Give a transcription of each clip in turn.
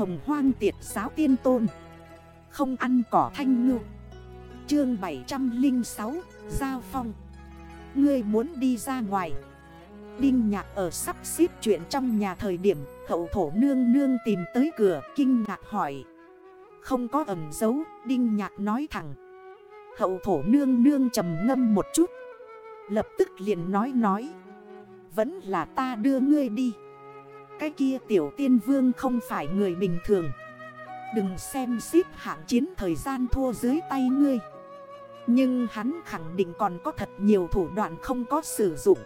hồng hoang tiệt giáo tiên tôn. Không ăn cỏ thanh ngư. Chương 706 Giao phong. Ngươi muốn đi ra ngoài. Đinh nhạc ở sắp xếp chuyện trong nhà thời điểm, Hậu thổ nương nương tìm tới cửa, Kinh ngạc hỏi. Không có ẩm dấu, Đinh nhạc nói thẳng. Hậu thổ nương nương trầm ngâm một chút. Lập tức liền nói nói. Vẫn là ta đưa ngươi đi. Cái kia tiểu tiên vương không phải người bình thường. Đừng xem xếp hạng chiến thời gian thua dưới tay ngươi. Nhưng hắn khẳng định còn có thật nhiều thủ đoạn không có sử dụng.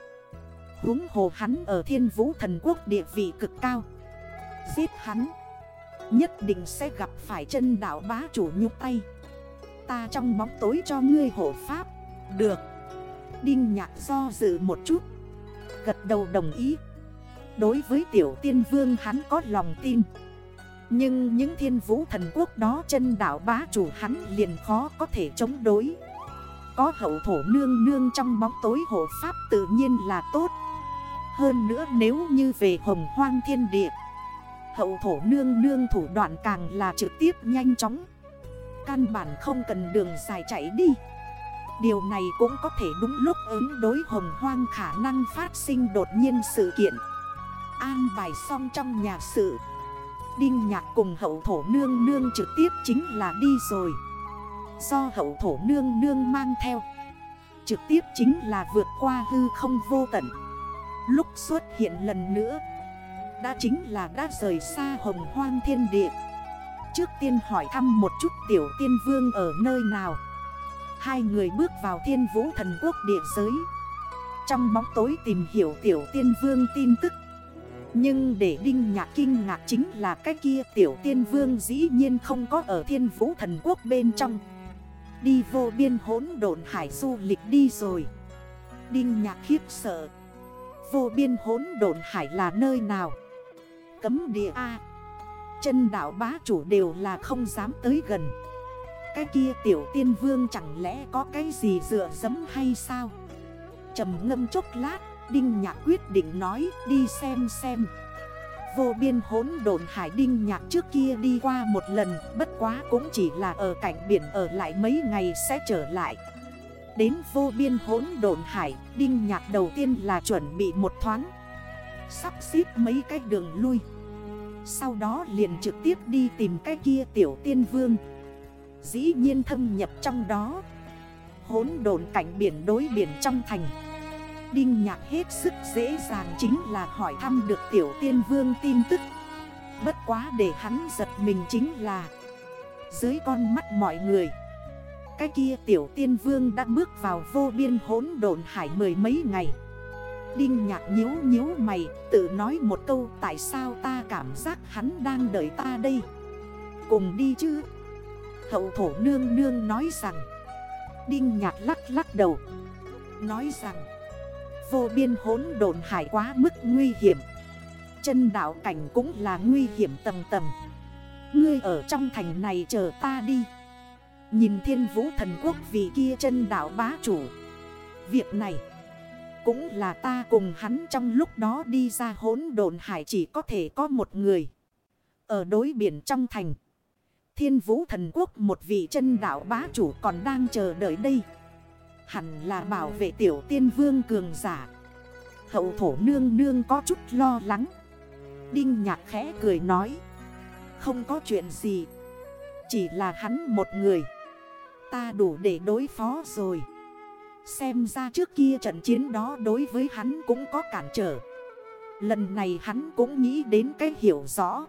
Húng hồ hắn ở thiên vũ thần quốc địa vị cực cao. Giết hắn, Nhất định sẽ gặp phải chân đảo bá chủ nhục tay. Ta trong bóng tối cho ngươi hộ pháp. Được. Đinh nhạc do dự một chút. Gật đầu đồng ý. Đối với tiểu tiên vương hắn có lòng tin. Nhưng những thiên vũ thần quốc đó chân đảo bá chủ hắn liền khó có thể chống đối. Có hậu thổ nương nương trong bóng tối hộ pháp tự nhiên là tốt. Hơn nữa nếu như về hồng hoang thiên địa, Hậu thổ nương nương thủ đoạn càng là trực tiếp nhanh chóng. Căn bản không cần đường dài chạy đi. Điều này cũng có thể đúng lúc ứng đối hồng hoang khả năng phát sinh đột nhiên sự kiện. An bài xong trong nhà sự. Đinh nhạc cùng hậu thổ nương nương trực tiếp chính là đi rồi. Do hậu thổ nương nương mang theo, Trực tiếp chính là vượt qua hư không vô tận. Lúc xuất hiện lần nữa, Đã chính là đã rời xa hồng hoang thiên địa. Trước tiên hỏi thăm một chút tiểu tiên vương ở nơi nào. Hai người bước vào thiên vũ thần quốc địa giới. Trong bóng tối tìm hiểu tiểu tiên vương tin tức. Nhưng để đinh nhạc kinh ngạc chính là cái kia tiểu tiên vương dĩ nhiên không có ở thiên vũ thần quốc bên trong. Đi vô biên hốn độn hải du lịch đi rồi. Đinh nhạc khiếp sợ. Vô biên hốn độn hải là nơi nào? Cấm địa A. Chân đảo bá chủ đều là không dám tới gần. Cái kia tiểu tiên vương chẳng lẽ có cái gì dựa dấm hay sao? Trầm ngâm chốc lát Đinh nhạc quyết định nói, đi xem xem. Vô biên hốn đồn hải đinh nhạc trước kia đi qua một lần, Bất quá cũng chỉ là ở cạnh biển ở lại mấy ngày sẽ trở lại. Đến vô biên hốn đồn hải Đinh nhạc đầu tiên là chuẩn bị một thoáng, Sắp xếp mấy cái đường lui. Sau đó liền trực tiếp đi tìm cái kia tiểu tiên vương. Dĩ nhiên thâm nhập trong đó. Hốn đồn cảnh biển đối biển trong thành. Đinh nhạc hết sức dễ dàng chính là hỏi thăm được tiểu tiên vương tin tức. Bất quá để hắn giật mình chính là, Dưới con mắt mọi người, Cái kia tiểu tiên vương đã bước vào vô biên hốn độn hải mười mấy ngày. Đinh nhạc nhếu nhếu mày, Tự nói một câu, tại sao ta cảm giác hắn đang đợi ta đây? Cùng đi chứ. Hậu thổ nương nương nói rằng, Đinh nhạc lắc lắc đầu, Nói rằng Vô biên hốn đồn hải quá mức nguy hiểm Chân đảo cảnh cũng là nguy hiểm tầm tầm Ngươi ở trong thành này chờ ta đi Nhìn thiên vũ thần quốc vì kia chân đảo bá chủ Việc này cũng là ta cùng hắn trong lúc đó đi ra hốn đồn hải chỉ có thể có một người. Ở đối biển trong thành. Thiên vũ thần quốc một vị chân đảo bá chủ còn đang chờ đợi đây. Hẳn là bảo vệ tiểu tiên vương cường giả. Hậu thổ nương nương có chút lo lắng. Đinh nhạc khẽ cười nói. Không có chuyện gì. Chỉ là hắn một người. Ta đủ để đối phó rồi. Xem ra trước kia trận chiến đó đối với hắn cũng có cản trở Lần này hắn cũng nghĩ đến cái hiểu rõ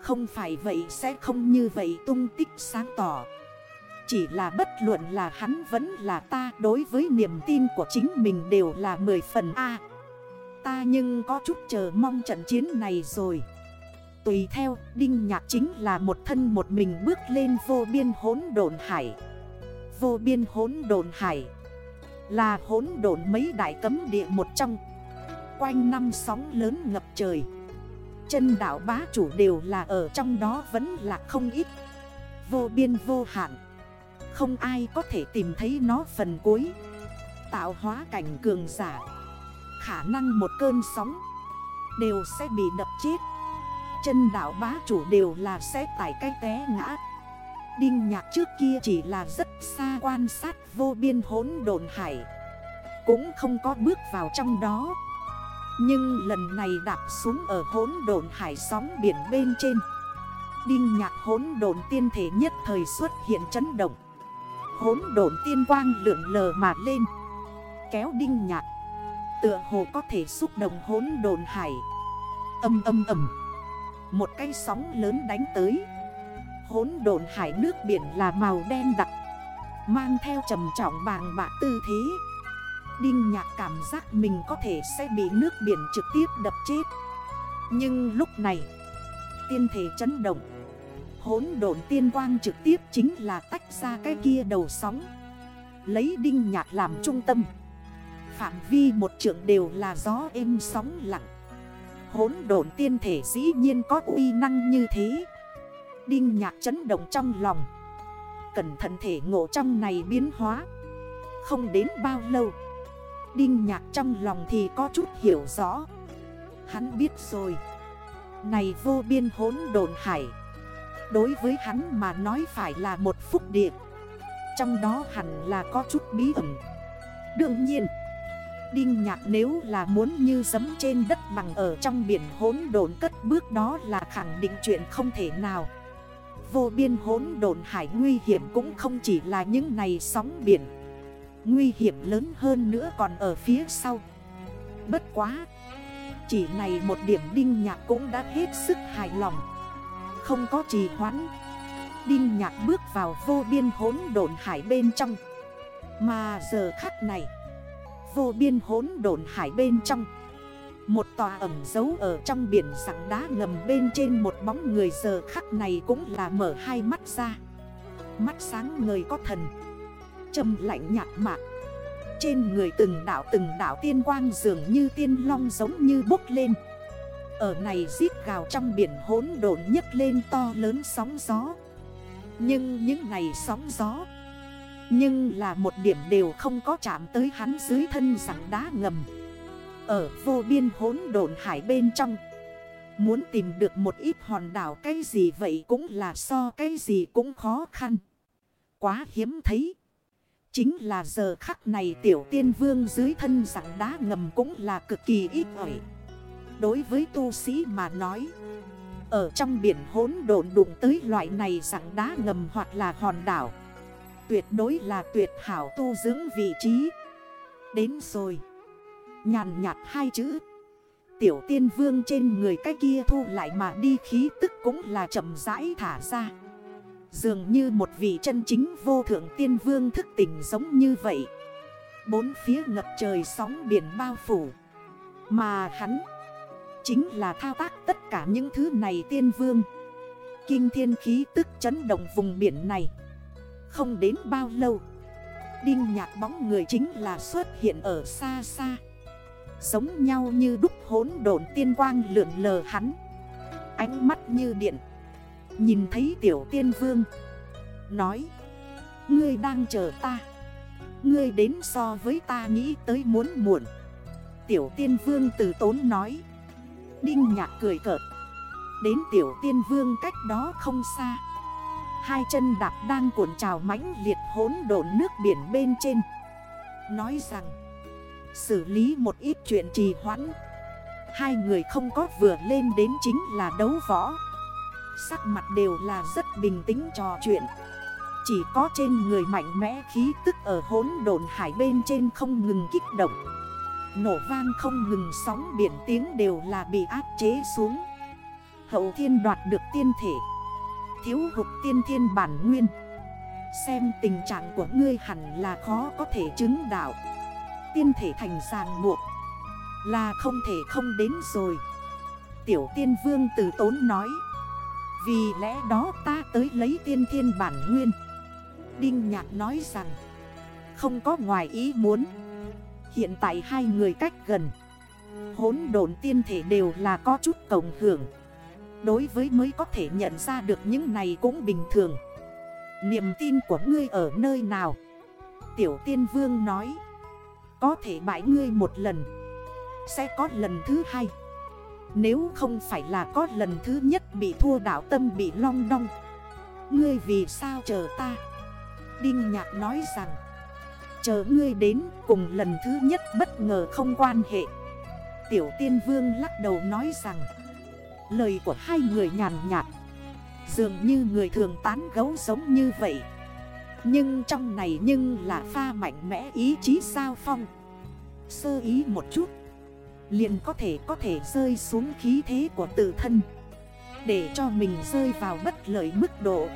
Không phải vậy sẽ không như vậy tung tích sáng tỏ chỉ là bất luận là hắn vẫn là ta Đối với niềm tin của chính mình đều là 10 phần A. Ta nhưng có chút chờ mong trận chiến này rồi. Tùy theo, Đinh Nhạc chính là một thân một mình bước lên vô biên hốn đồn hải. Vô biên hốn đồn hải là hốn đồn mấy đại cấm địa một trong. Quanh năm sóng lớn ngập trời Chân đảo bá chủ đều là ở trong đó vẫn là không ít. Vô biên vô hạn không ai có thể tìm thấy nó phần cuối. Tạo hóa cảnh cường giả. Khả năng một cơn sóng. Đều sẽ bị đập chết. Chân đảo bá chủ đều là sẽ tải cái té ngã. Đinh nhạc trước kia chỉ là rất xa quan sát vô biên hốn đồn hải. Cũng không có bước vào trong đó. Nhưng lần này đạp xuống ở hốn đồn hải sóng biển bên trên. Đinh nhạc hốn đồn tiên thể nhất thời xuất hiện chấn động. Hốn độn tiên quang lượn lờ mà lên. Kéo đinh nhạc. Tựa hồ có thể xúc động hốn đồn hải. Âm âm âm. Một cây sóng lớn đánh tới. Hốn đồn hải nước biển là màu đen đặc. Mang theo trầm trọng bàng bạc tư thế. Đinh nhạc cảm giác mình có thể sẽ bị nước biển trực tiếp đập chết. Nhưng lúc này, Tiên thể chấn động. Hốn độn tiên quang trực tiếp chính là tách ra cái kia đầu sóng. Lấy đinh nhạc làm trung tâm. Phạm vi một trượng đều là gió êm sóng lặng. Hốn độn tiên thể dĩ nhiên có uy năng như thế. Đinh nhạc chấn động trong lòng. Cẩn thận thể ngộ trong này biến hóa. Không đến bao lâu, Đinh nhạc trong lòng thì có chút hiểu rõ. Hắn biết rồi. Này vô biên hốn đồn hải. Đối với hắn mà nói phải là một phúc địa. Trong đó hẳn là có chút bí ẩn. Đương nhiên, Đinh nhạc nếu là muốn như giấm trên đất bằng ở trong biển hốn đồn cất bước đó là khẳng định chuyện không thể nào. Vô biên hốn đồn hải nguy hiểm cũng không chỉ là những này sóng biển. Nguy hiểm lớn hơn nữa còn ở phía sau. Bất quá, Chỉ này một điểm đinh nhạc cũng đã hết sức hài lòng. Không có trì hoãn. Đinh nhạc bước vào vô biên hốn đồn hải bên trong. Mà giờ khắc này, Vô biên hốn đồn hải bên trong, Một tòa ẩm dấu ở trong biển sẵn đá ngầm bên trên một bóng người giờ khắc này cũng là mở hai mắt ra. Mắt sáng người có thần, Trầm lạnh nhạt mạc Trên người từng đảo từng đảo tiên quang dường như tiên long giống như bốc lên. Ở này giết gào trong biển hốn đồn nhấc lên to lớn sóng gió. Nhưng những này sóng gió, Nhưng là một điểm đều không có chạm tới hắn dưới thân rặng đá ngầm. Ở vô biên hốn đồn hải bên trong, Muốn tìm được một ít hòn đảo cái gì vậy cũng là so cái gì cũng khó khăn. Quá hiếm thấy. Chính là giờ khắc này tiểu tiên vương dưới thân rặng đá ngầm cũng là cực kỳ ít ỏi. Đối với tu sĩ mà nói, Ở trong biển hốn độn đụng tới loại này dạng đá ngầm hoặc là hòn đảo, Tuyệt đối là tuyệt hảo tu dưỡng vị trí. Đến rồi, Nhàn nhạt hai chữ, Tiểu tiên vương trên người cái kia thu lại mà đi khí tức cũng là chậm rãi thả ra. Dường như một vị chân chính vô thượng tiên vương thức tỉnh giống như vậy. Bốn phía ngập trời sóng biển bao phủ, Mà hắn Chính là thao tác tất cả những thứ này tiên vương. Kinh thiên khí tức chấn động vùng biển này. Không đến bao lâu, Đinh nhạc bóng người chính là xuất hiện ở xa xa. Giống nhau như đúc hốn độn tiên quang lượn lờ hắn. Ánh mắt như điện. Nhìn thấy tiểu tiên vương. Nói, Ngươi đang chờ ta. Ngươi đến so với ta nghĩ tới muốn muộn. Tiểu tiên vương từ tốn nói Đinh nhạc cười cợt. Đến tiểu tiên vương cách đó không xa. Hai chân đạp đang cuộn trào mãnh liệt hốn độn nước biển bên trên. Nói rằng, Xử lý một ít chuyện trì hoãn. Hai người không có vừa lên đến chính là đấu võ. Sắc mặt đều là rất bình tĩnh trò chuyện. Chỉ có trên người mạnh mẽ khí tức ở hốn đồn hải bên trên không ngừng kích động. Nổ vang không ngừng sóng biển tiếng đều là bị áp chế xuống. Hậu thiên đoạt được tiên thể. Thiếu hụt tiên thiên bản nguyên. Xem tình trạng của ngươi hẳn là khó có thể chứng đạo. Tiên thể thành ràng buộc. Là không thể không đến rồi. Tiểu tiên vương từ tốn nói. Vì lẽ đó ta tới lấy tiên thiên bản nguyên. Đinh Nhạc nói rằng, Không có ngoài ý muốn. Hiện tại hai người cách gần. Hốn độn tiên thể đều là có chút cộng hưởng. Đối với mới có thể nhận ra được những này cũng bình thường. Niềm tin của ngươi ở nơi nào? Tiểu tiên vương nói. Có thể bãi ngươi một lần. Sẽ có lần thứ hai. Nếu không phải là có lần thứ nhất bị thua đảo tâm bị long đong. Ngươi vì sao chờ ta? Đinh nhạc nói rằng. Chờ ngươi đến, cùng lần thứ nhất bất ngờ không quan hệ. Tiểu tiên vương lắc đầu nói rằng, Lời của hai người nhàn nhạt, Dường như người thường tán gấu giống như vậy. Nhưng trong này nhưng là pha mạnh mẽ ý chí sao phong. Sơ ý một chút, Liền có thể có thể rơi xuống khí thế của tự thân. Để cho mình rơi vào bất lợi mức độ.